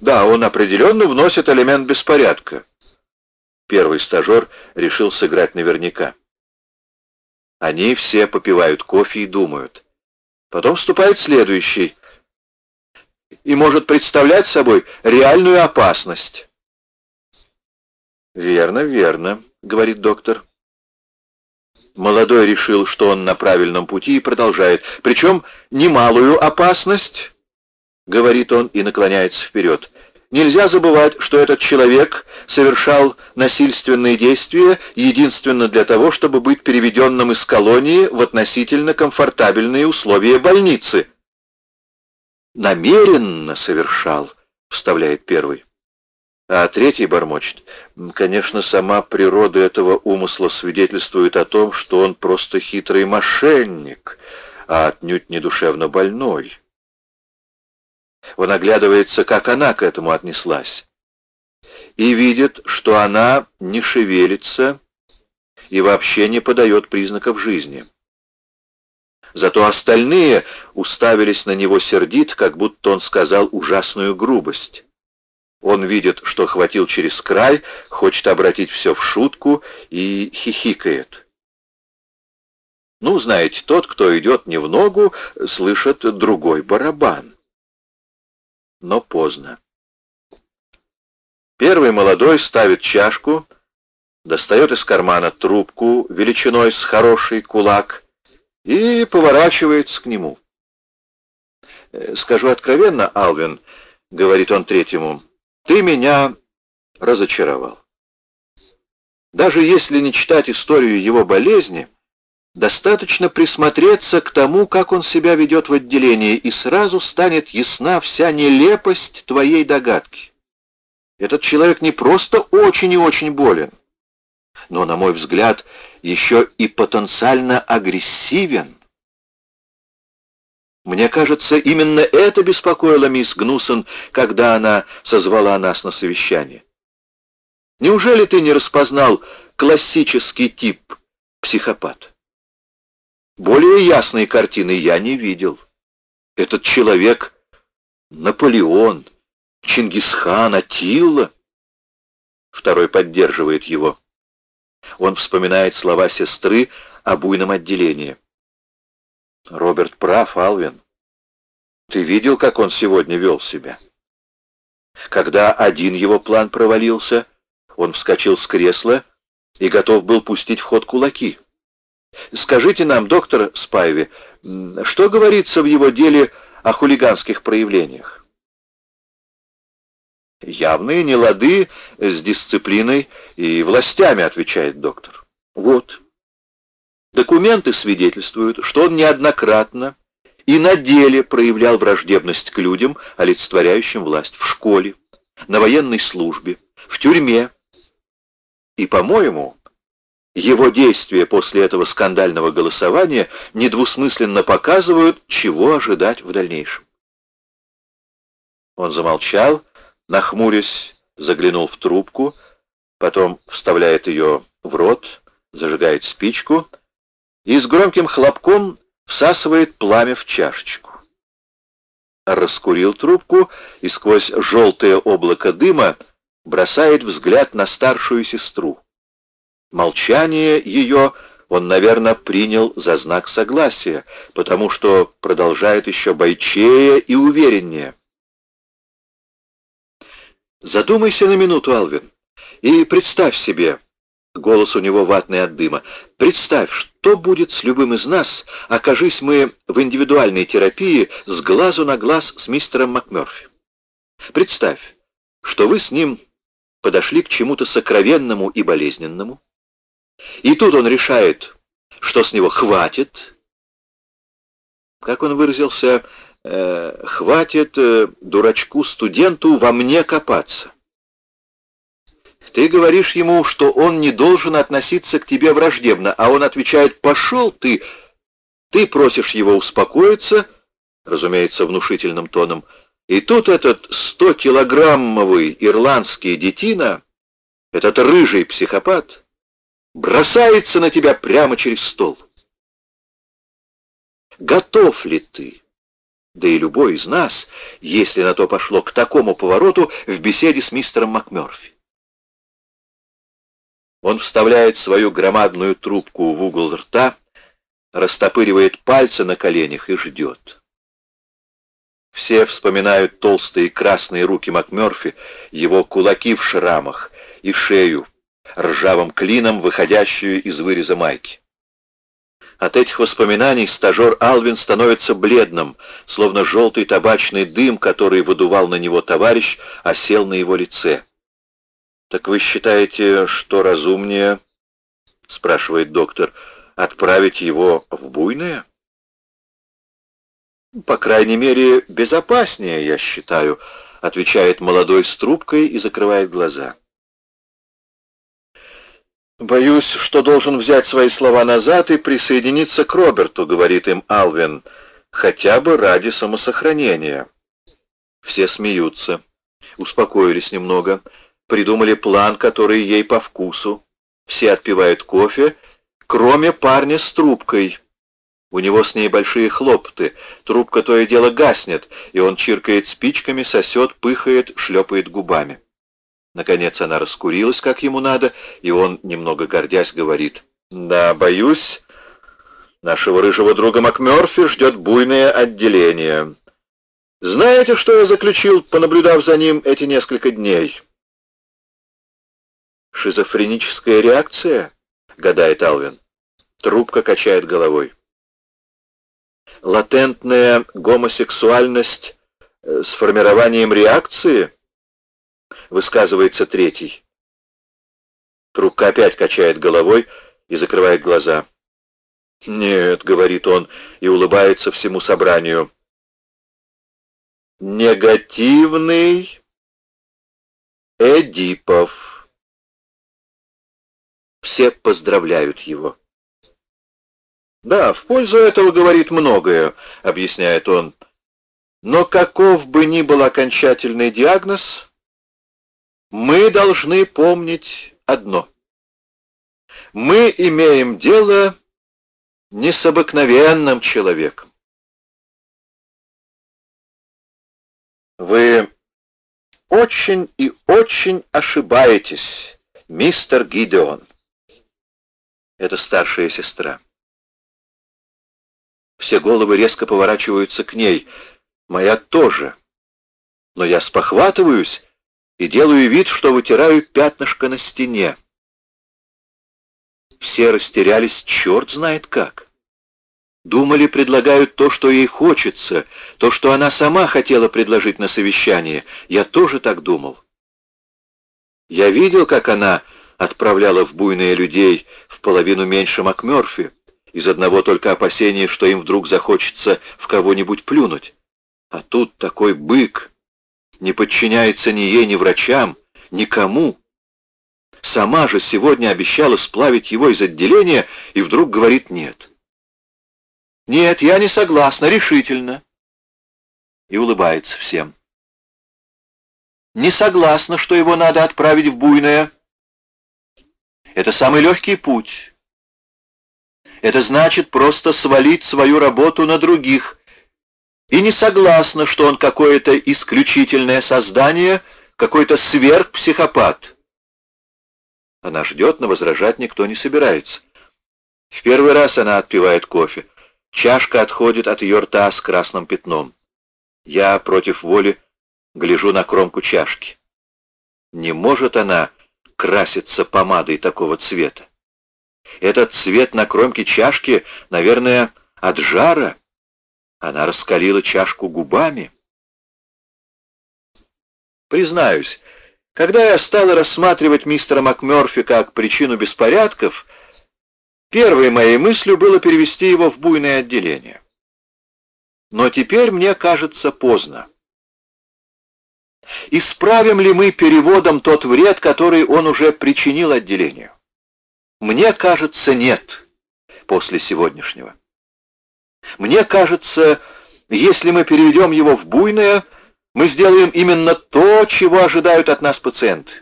Да, он определенно вносит элемент беспорядка. Первый стажер решил сыграть наверняка. Они все попивают кофе и думают. Потом вступает следующий и может представлять собой реальную опасность. «Верно, верно», — говорит доктор. Молодой решил, что он на правильном пути и продолжает. «Причем немалую опасность», — говорит он и наклоняется вперед. Нельзя забывать, что этот человек совершал насильственные действия единственно для того, чтобы быть переведенным из колонии в относительно комфортабельные условия больницы. «Намеренно совершал», — вставляет первый. А третий бормочет. Конечно, сама природа этого умысла свидетельствует о том, что он просто хитрый мошенник, а отнюдь не душевно больной. Он оглядывается, как она к этому отнеслась, и видит, что она не шевелится и вообще не подает признаков жизни. Зато остальные уставились на него сердит, как будто он сказал ужасную грубость. Он видит, что хватил через край, хочет обратить все в шутку и хихикает. Ну, знаете, тот, кто идет не в ногу, слышит другой барабан но поздно. Первый молодой ставит чашку, достает из кармана трубку величиной с хороший кулак и поворачивается к нему. «Э, «Скажу откровенно, Алвин», — говорит он третьему, — «ты меня разочаровал. Даже если не читать историю его болезни, Достаточно присмотреться к тому, как он себя ведет в отделении, и сразу станет ясна вся нелепость твоей догадки. Этот человек не просто очень и очень болен, но, на мой взгляд, еще и потенциально агрессивен. Мне кажется, именно это беспокоило мисс Гнусон, когда она созвала нас на совещание. Неужели ты не распознал классический тип психопата? Более ясной картины я не видел. Этот человек — Наполеон, Чингисхан, Атилла. Второй поддерживает его. Он вспоминает слова сестры о буйном отделении. Роберт прав, Алвин. Ты видел, как он сегодня вел себя? Когда один его план провалился, он вскочил с кресла и готов был пустить в ход кулаки. Скажите нам, доктор Спайви, что говорится в его деле о хулиганских проявлениях? Явные нелады с дисциплиной и властями, отвечает доктор. Вот. Документы свидетельствуют, что он неоднократно и на деле проявлял враждебность к людям, олицетворяющим власть, в школе, на военной службе, в тюрьме. И, по-моему, его действия после этого скандального голосования недвусмысленно показывают, чего ожидать в дальнейшем. Он замолчал, нахмурясь, заглянул в трубку, потом вставляет ее в рот, зажигает спичку и с громким хлопком всасывает пламя в чашечку. Раскурил трубку и сквозь желтое облако дыма бросает взгляд на старшую сестру. Молчание ее он, наверное, принял за знак согласия, потому что продолжает еще бойчее и увереннее. Задумайся на минуту, Алвин, и представь себе, голос у него ватный от дыма, представь, что будет с любым из нас, окажись мы в индивидуальной терапии с глазу на глаз с мистером МакМёрфи. Представь, что вы с ним подошли к чему-то сокровенному и болезненному, и тут он решает, что с него хватит, как он выразился, э, хватит э, дурачку-студенту во мне копаться. Ты говоришь ему, что он не должен относиться к тебе враждебно, а он отвечает «пошел ты». Ты просишь его успокоиться, разумеется, внушительным тоном, и тут этот стокилограммовый ирландский детина, этот рыжий психопат, бросается на тебя прямо через стол. Готов ли ты? да и любой из нас, если на то пошло, к такому повороту в беседе с мистером МакМёрфи. Он вставляет свою громадную трубку в угол рта, растопыривает пальцы на коленях и ждет. Все вспоминают толстые красные руки МакМёрфи, его кулаки в шрамах и шею, ржавым клином, выходящую из выреза майки. От этих воспоминаний стажер Алвин становится бледным, словно желтый табачный дым, который выдувал на него товарищ, осел на его лице. «Так вы считаете, что разумнее, — спрашивает доктор, — отправить его в буйное?» «По крайней мере, безопаснее, я считаю», — отвечает молодой с трубкой и закрывает глаза. «Боюсь, что должен взять свои слова назад и присоединиться к Роберту», — говорит им Алвин, — «хотя бы ради самосохранения». Все смеются, успокоились немного, придумали план, который ей по вкусу. Все отпивают кофе, кроме парня с трубкой. У него с ней большие хлопоты, трубка то и дело гаснет, и он чиркает спичками, сосет, пыхает, шлепает губами. Наконец она раскурилась, как ему надо, и он, немного гордясь, говорит, «Да, боюсь, нашего рыжего друга МакМёрфи ждет буйное отделение. Знаете, что я заключил, понаблюдав за ним эти несколько дней?» «Шизофреническая реакция?» — гадает Алвин. Трубка качает головой. «Латентная гомосексуальность э, с формированием реакции?» Высказывается третий. Трубка опять качает головой и закрывает глаза. «Нет», — говорит он и улыбается всему собранию. «Негативный Эдипов». Все поздравляют его. «Да, в пользу этого говорит многое», — объясняет он. «Но каков бы ни был окончательный диагноз, мы должны помнить одно. Мы имеем дело не с обыкновенным человеком. Вы очень и очень ошибаетесь, мистер Гидеон. Это старшая сестра. Все головы резко поворачиваются к ней. Моя тоже. Но я спохватываюсь и делаю вид, что вытираю пятнышко на стене. Все растерялись черт знает как. Думали, предлагают то, что ей хочется, то, что она сама хотела предложить на совещание. Я тоже так думал. Я видел, как она отправляла в буйные людей в половину меньше МакМёрфи, из одного только опасения, что им вдруг захочется в кого-нибудь плюнуть. А тут такой бык, не подчиняется ни ей, ни врачам, никому. Сама же сегодня обещала сплавить его из отделения и вдруг говорит «нет». «Нет, я не согласна, решительно». И улыбается всем. «Не согласна, что его надо отправить в буйное. Это самый легкий путь. Это значит просто свалить свою работу на других» и не согласна, что он какое-то исключительное создание, какой-то сверхпсихопат. Она ждет, но возражать никто не собирается. В первый раз она отпивает кофе. Чашка отходит от ее рта с красным пятном. Я против воли гляжу на кромку чашки. Не может она краситься помадой такого цвета. Этот цвет на кромке чашки, наверное, от жара — она раскалила чашку губами. Признаюсь, когда я стала рассматривать мистера МакМёрфи как причину беспорядков, первой моей мыслью было перевести его в буйное отделение. Но теперь мне кажется поздно. Исправим ли мы переводом тот вред, который он уже причинил отделению? Мне кажется, нет после сегодняшнего. Мне кажется, если мы переведем его в буйное, мы сделаем именно то, чего ожидают от нас пациенты.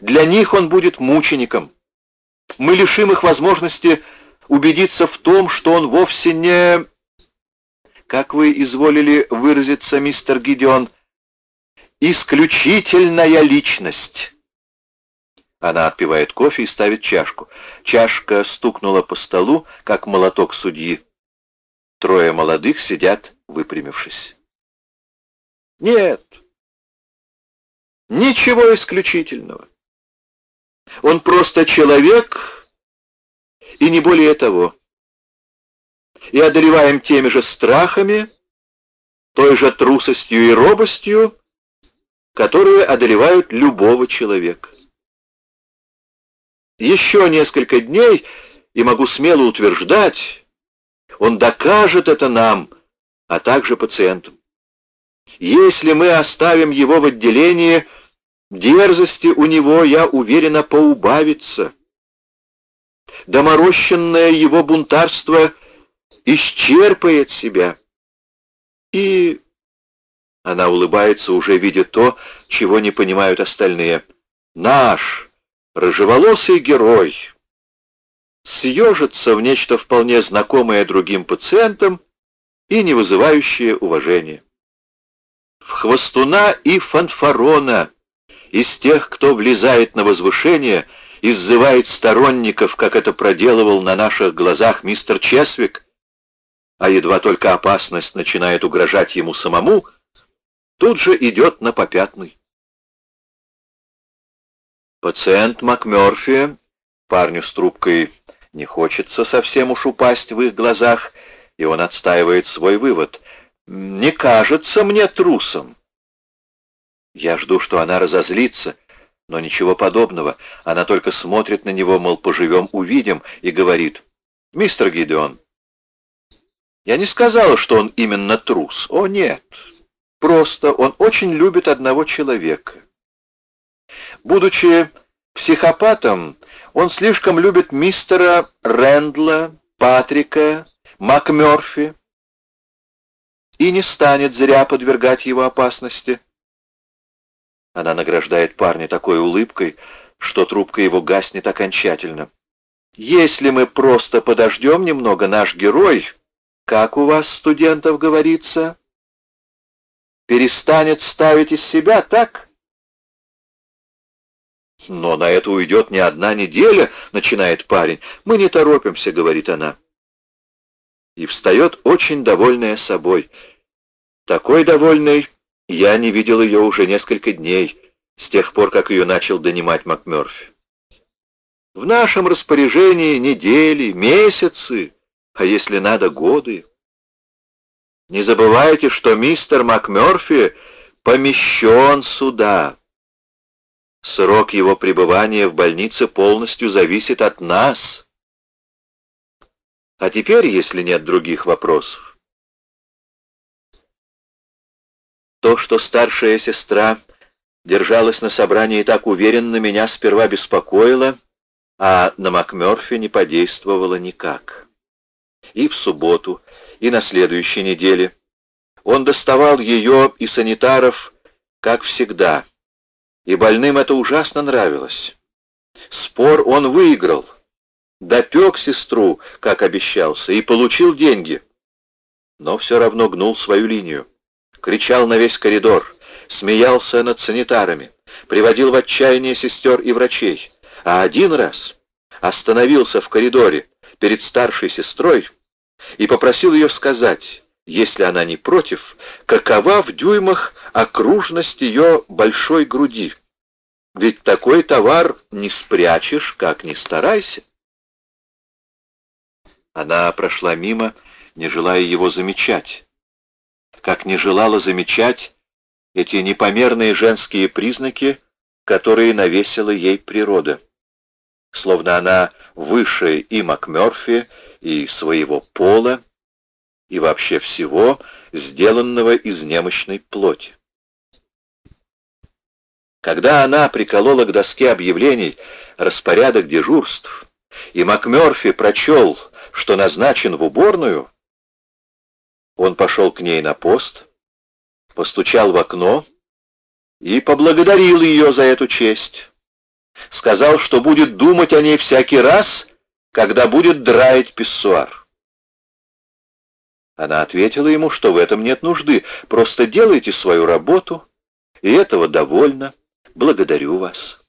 Для них он будет мучеником. Мы лишим их возможности убедиться в том, что он вовсе не... как вы изволили выразиться, мистер Гидеон, исключительная личность. Она отпивает кофе и ставит чашку. Чашка стукнула по столу, как молоток судьи. Трое молодых сидят, выпрямившись. Нет, ничего исключительного. Он просто человек, и не более того. И одолеваем теми же страхами, той же трусостью и робостью, которые одолевают любого человека. Еще несколько дней, и могу смело утверждать, он докажет это нам, а также пациентам. Если мы оставим его в отделении, дерзости у него, я уверена, поубавится. Доморощенное его бунтарство исчерпает себя. И она улыбается, уже видя то, чего не понимают остальные. Наш рыжеволосый герой съежится в нечто вполне знакомое другим пациентам и не вызывающее уважения. В хвостуна и фанфарона из тех, кто влезает на возвышение, иззывает сторонников, как это проделывал на наших глазах мистер Чесвик, а едва только опасность начинает угрожать ему самому — тут же идет на попятный. Пациент МакМёрфи, парню с трубкой не хочется совсем уж упасть в их глазах, и он отстаивает свой вывод. «Не кажется мне трусом». Я жду, что она разозлится, но ничего подобного. Она только смотрит на него, мол, поживем, увидим, и говорит, «Мистер Гидеон, я не сказала, что он именно трус. О, нет, Просто он очень любит одного человека. Будучи психопатом, он слишком любит мистера Рэндла, Патрика, МакМёрфи и не станет зря подвергать его опасности. Она награждает парня такой улыбкой, что трубка его гаснет окончательно. Если мы просто подождем немного, наш герой, как у вас, студентов, говорится, перестанет ставить из себя, так? Но на это уйдет не одна неделя, начинает парень. Мы не торопимся, говорит она. И встает очень довольная собой. Такой довольной я не видел ее уже несколько дней, с тех пор, как ее начал донимать МакМёрфи. В нашем распоряжении недели, месяцы, а если надо, годы. Не забывайте, что мистер МакМёрфи помещен сюда. Срок его пребывания в больнице полностью зависит от нас. А теперь, если нет других вопросов. То, что старшая сестра держалась на собрании так уверенно, меня сперва беспокоило, а на МакМёрфи не подействовало никак и в субботу, и на следующей неделе. Он доставал ее и санитаров, как всегда, и больным это ужасно нравилось. Спор он выиграл, допек сестру, как обещался, и получил деньги. Но все равно гнул свою линию, кричал на весь коридор, смеялся над санитарами, приводил в отчаяние сестер и врачей, а один раз остановился в коридоре перед старшей сестрой, и попросил ее сказать, если она не против, какова в дюймах окружность ее большой груди. Ведь такой товар не спрячешь, как ни старайся. Она прошла мимо, не желая его замечать. Как не желала замечать эти непомерные женские признаки, которые навесила ей природа. Словно она выше и МакМёрфи, и своего пола, и вообще всего, сделанного из немощной плоти. Когда она приколола к доске объявлений распорядок дежурств, и МакМёрфи прочел, что назначен в уборную, он пошел к ней на пост, постучал в окно и поблагодарил ее за эту честь. Сказал, что будет думать о ней всякий раз, когда будет драить писсуар. Она ответила ему, что в этом нет нужды, просто делайте свою работу, и этого довольно. Благодарю вас.